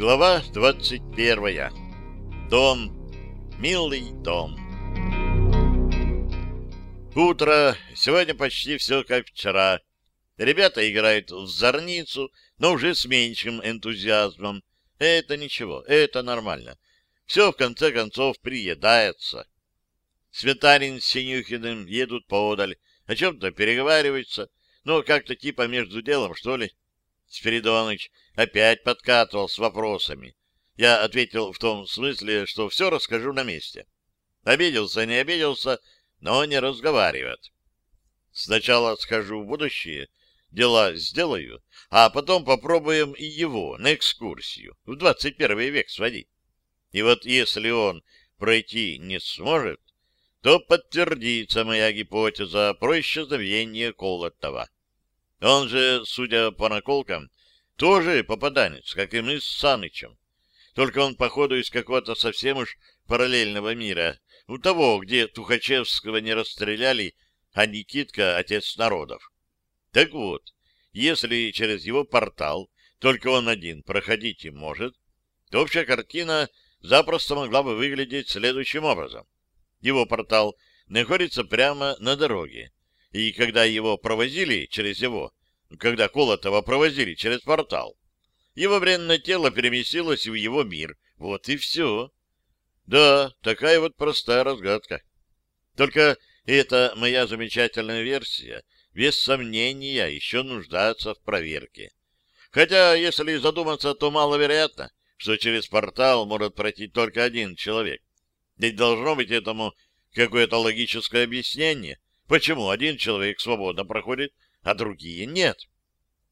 Глава двадцать первая. Дом. Милый дом. Утро. Сегодня почти все как вчера. Ребята играют в зорницу, но уже с меньшим энтузиазмом. Это ничего, это нормально. Все, в конце концов, приедается. Светарин с Синюхиным едут поодаль, о чем-то переговариваются, но как-то типа между делом, что ли. Спиридоныч опять подкатывал с вопросами. Я ответил в том смысле, что все расскажу на месте. Обиделся, не обиделся, но не разговаривает. Сначала схожу в будущее, дела сделаю, а потом попробуем и его на экскурсию в 21 век сводить. И вот если он пройти не сможет, то подтвердится моя гипотеза про исчезновение Колотова. Он же, судя по наколкам, тоже попаданец, как и мы с Санычем. Только он, походу, из какого-то совсем уж параллельного мира, у того, где Тухачевского не расстреляли, а Никитка — отец народов. Так вот, если через его портал только он один проходить и может, то общая картина запросто могла бы выглядеть следующим образом. Его портал находится прямо на дороге, и когда его провозили через его, когда Колотова провозили через портал, его бренное тело переместилось в его мир. Вот и все. Да, такая вот простая разгадка. Только эта моя замечательная версия, без сомнения, еще нуждается в проверке. Хотя, если задуматься, то маловероятно, что через портал может пройти только один человек. Ведь должно быть этому какое-то логическое объяснение, почему один человек свободно проходит, а другие нет.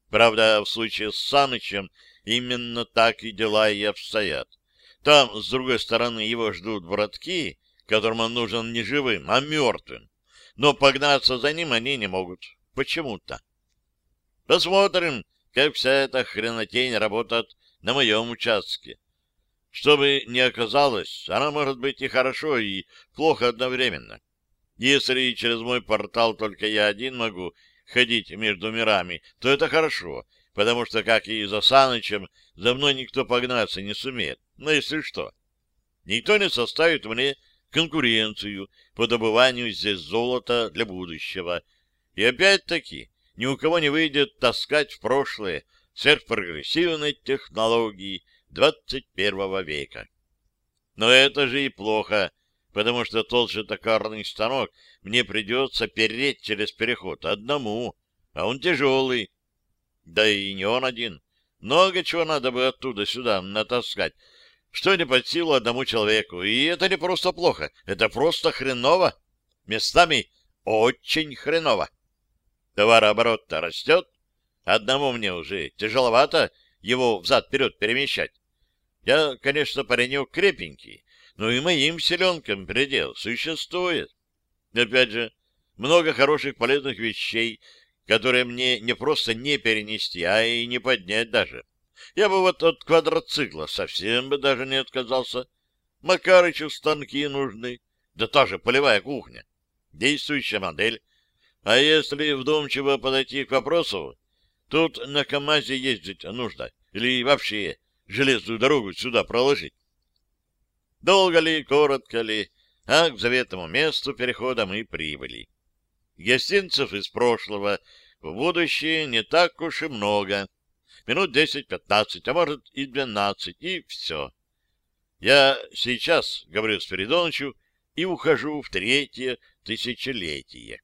Правда, в случае с Санычем именно так и дела и обстоят. Там, с другой стороны, его ждут братки, которым он нужен не живым, а мертвым. Но погнаться за ним они не могут. Почему-то. Посмотрим, как вся эта хренотень работает на моем участке. Что бы ни оказалось, она может быть и хорошо, и плохо одновременно. Если через мой портал только я один могу ходить между мирами, то это хорошо, потому что, как и за Санычем, за мной никто погнаться не сумеет. Но если что, никто не составит мне конкуренцию по добыванию здесь золота для будущего. И опять-таки, ни у кого не выйдет таскать в прошлое сверхпрогрессивной технологии, 21 века. Но это же и плохо, потому что тот же токарный станок мне придется переть через переход одному, а он тяжелый. Да и не он один. Много чего надо бы оттуда сюда натаскать, что не под силу одному человеку. И это не просто плохо, это просто хреново. Местами очень хреново. Товарооборот-то растет. Одному мне уже тяжеловато его взад-вперед перемещать. Я, конечно, паренек крепенький, но и моим селенкам предел существует. Опять же, много хороших полезных вещей, которые мне не просто не перенести, а и не поднять даже. Я бы вот от квадроцикла совсем бы даже не отказался. Макарычу станки нужны, да та же полевая кухня, действующая модель. А если вдумчиво подойти к вопросу, тут на КамАЗе ездить нужно, или вообще железную дорогу сюда проложить. Долго ли, коротко ли, а к заветному месту перехода мы прибыли. Гостинцев из прошлого в будущее не так уж и много. Минут десять-пятнадцать, а может и двенадцать, и все. Я сейчас говорю Спиридоновичу и ухожу в третье тысячелетие.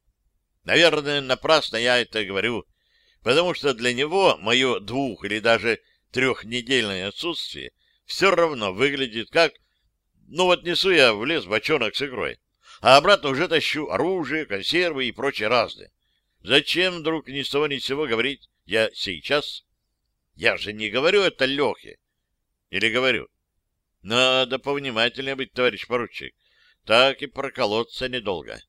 Наверное, напрасно я это говорю, потому что для него мое двух- или даже трехнедельное отсутствие все равно выглядит как... Ну вот несу я в лес бочонок с икрой, а обратно уже тащу оружие, консервы и прочее разное. Зачем вдруг ни с того ни с сего говорить «я сейчас»? Я же не говорю это Лехе. Или говорю? Надо повнимательнее быть, товарищ поручик. Так и проколоться недолго.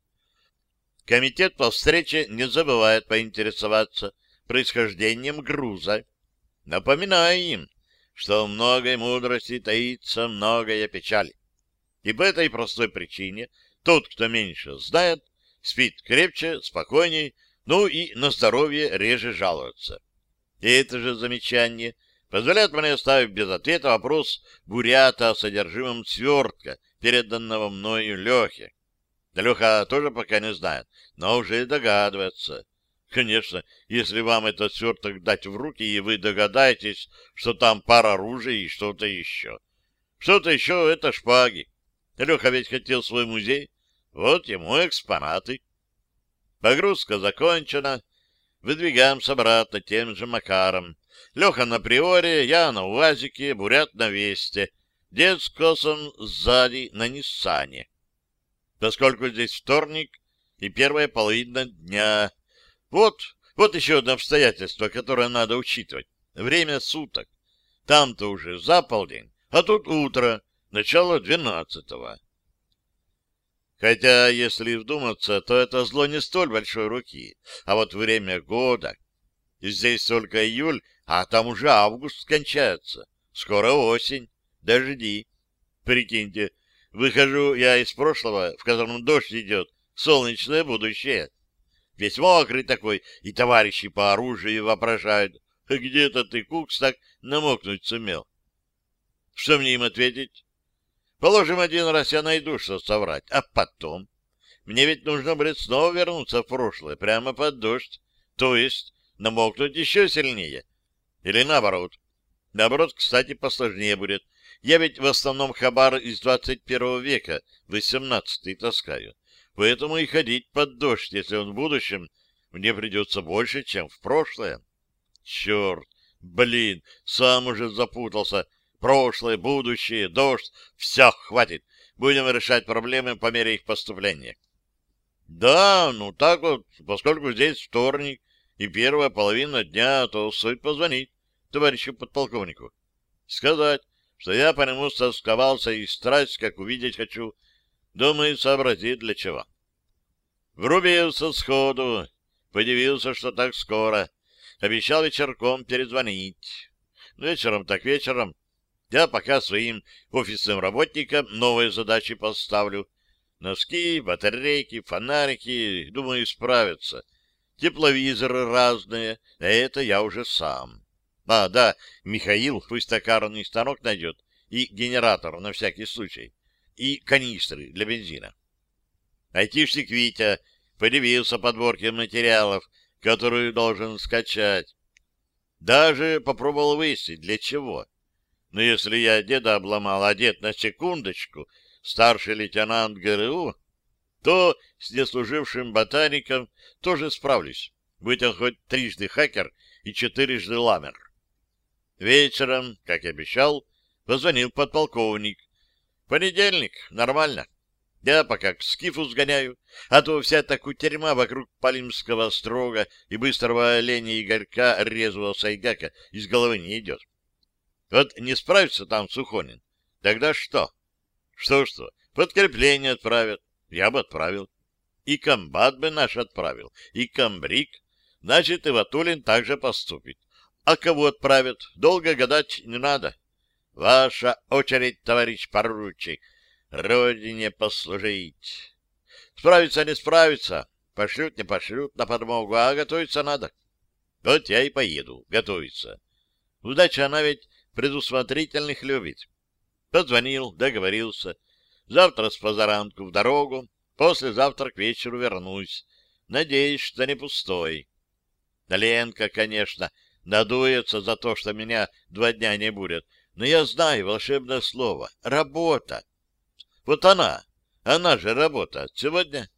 Комитет по встрече не забывает поинтересоваться происхождением груза. Напоминаю им, что в многой мудрости таится многое печаль. И по этой простой причине тот, кто меньше знает, спит крепче, спокойней, ну и на здоровье реже жалуется. И это же замечание позволяет мне оставить без ответа вопрос Бурята о содержимом свертка, переданного мною Лехе. Леха тоже пока не знает, но уже догадывается. Конечно, если вам этот сверток дать в руки, и вы догадаетесь, что там пара оружия и что-то еще. Что-то еще — это шпаги. Леха ведь хотел свой музей. Вот ему экспонаты. Погрузка закончена. Выдвигаемся обратно тем же макаром. Леха на приоре, я на УАЗике, Бурят на Весте. Дед с косом сзади на Ниссане. Поскольку здесь вторник и первая половина дня. Вот, вот еще одно обстоятельство, которое надо учитывать. Время суток. Там-то уже за полдень, а тут утро, начало двенадцатого. Хотя, если вдуматься, то это зло не столь большой руки, а вот время года. Здесь только июль, а там уже август кончается. Скоро осень, дожди. Прикиньте, выхожу я из прошлого, в котором дождь идет, солнечное будущее. Весь мокрый такой, и товарищи по оружию вопрошают, где-то ты, Кукс, так намокнуть сумел. Что мне им ответить? Положим, один раз я найду, что соврать, а потом... Мне ведь нужно будет снова вернуться в прошлое, прямо под дождь, то есть намокнуть еще сильнее. Или наоборот. Наоборот, кстати, посложнее будет. Я ведь в основном хабар из 21 века, 18 таскаю. Поэтому и ходить под дождь, если он в будущем, мне придется больше, чем в прошлое. Черт, блин, сам уже запутался. Прошлое, будущее, дождь. Все, хватит. Будем решать проблемы по мере их поступления. Да, ну так вот, поскольку здесь вторник и первая половина дня, то стоит позвонить товарищу подполковнику. Сказать, что я по нему сосковался и страсть, как увидеть хочу. Думаю, сообразит для чего. Врубился сходу, подивился, что так скоро. Обещал вечерком перезвонить. Вечером так вечером. Я пока своим офисным работникам новые задачи поставлю. Носки, батарейки, фонарики, думаю, справятся. Тепловизоры разные, а это я уже сам. А, да, Михаил пусть токарный станок найдет, и генератор на всякий случай, и канистры для бензина. Айтишник Витя подивился подборке материалов, которую должен скачать. Даже попробовал выяснить, для чего. Но если я деда обломал, а дед на секундочку, старший лейтенант ГРУ, то с неслужившим ботаником тоже справлюсь, будь он хоть трижды хакер и четырежды ламер. Вечером, как и обещал, позвонил подполковник. Понедельник, нормально. Я пока к скифу сгоняю, а то вся эта кутерьма вокруг Палимского строга и быстрого оленя Игорька резвого Сайгака из головы не идет. Вот не справится там Сухонин, тогда что? Что-что, подкрепление отправят, я бы отправил. И комбат бы наш отправил, и комбриг, значит, и Ватулин также поступит. А кого отправят, долго гадать не надо. Ваша очередь, товарищ поручик, родине послужить. Справиться не справиться, пошлют не пошлют на подмогу, а готовиться надо. Вот я и поеду готовиться. Удача она ведь предусмотрительных любит. Позвонил, договорился. Завтра с позаранку в дорогу, послезавтра к вечеру вернусь. Надеюсь, что не пустой. Ленка, конечно, надуется за то, что меня два дня не будет, но я знаю волшебное слово — работа. Вот она, она же работа сегодня,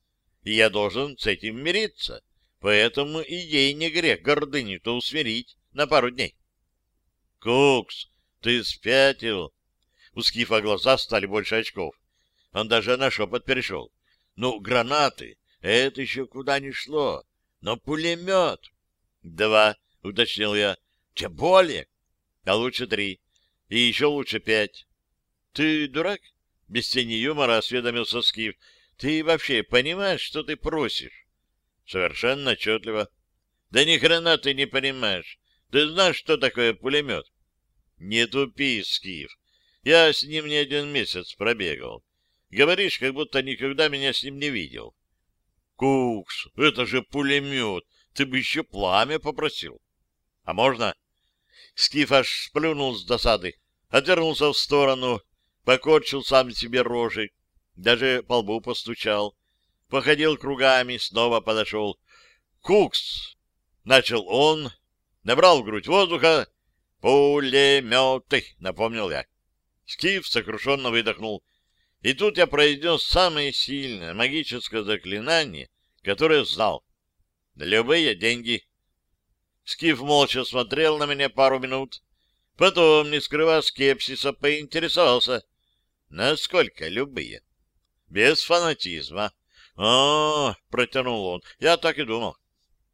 и я должен с этим мириться, поэтому и ей не грех гордыню-то усмирить на пару дней. Кукс, ты спятил. У Скифа глаза стали больше очков. Он даже на шепот перешел. Ну, гранаты, это еще куда ни шло. Но пулемет... Два, уточнил я. Тем более. А лучше три. И еще лучше пять. Ты дурак? Без тени юмора осведомился Скиф. Ты вообще понимаешь, что ты просишь? Совершенно отчетливо. Да ни хрена ты не понимаешь. Ты знаешь, что такое пулемет? Не тупи, Скиф. Я с ним не один месяц пробегал. Говоришь, как будто никогда меня с ним не видел. Кукс, это же пулемет. Ты бы еще пламя попросил. А можно? Скиф аж сплюнул с досады, отвернулся в сторону, покорчил сам себе рожи, даже по лбу постучал, походил кругами, снова подошел. «Кукс!» — начал он, набрал в грудь воздуха. «Пулеметы!» — напомнил я. Скиф сокрушенно выдохнул. И тут я произнес самое сильное магическое заклинание, которое знал. Любые деньги. Скиф молча смотрел на меня пару минут. Потом, не скрывая скепсиса, поинтересовался. Насколько любые? Без фанатизма. О, протянул он. Я так и думал.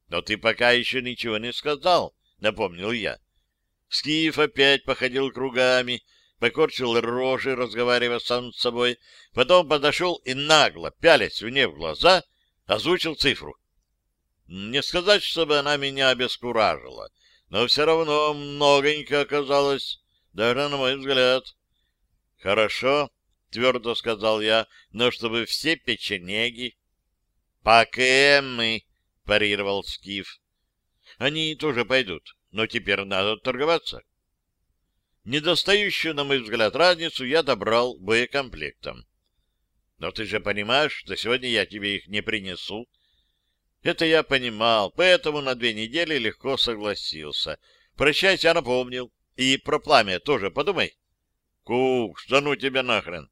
Но ты пока еще ничего не сказал, напомнил я. Скиф опять походил кругами, покорчил рожи, разговаривая сам с собой, потом подошел и нагло, пялясь мне в глаза, озвучил цифру. Не сказать, чтобы она меня обескуражила, но все равно многонько оказалось, даже на мой взгляд. — Хорошо, — твердо сказал я, — но чтобы все печенеги... — Покемы, — парировал Скиф. — Они тоже пойдут, но теперь надо торговаться. Недостающую, на мой взгляд, разницу я добрал боекомплектом. Но ты же понимаешь, что сегодня я тебе их не принесу. Это я понимал, поэтому на две недели легко согласился. Прощать я напомнил. И про пламя тоже подумай. Кукс, да ну тебя нахрен.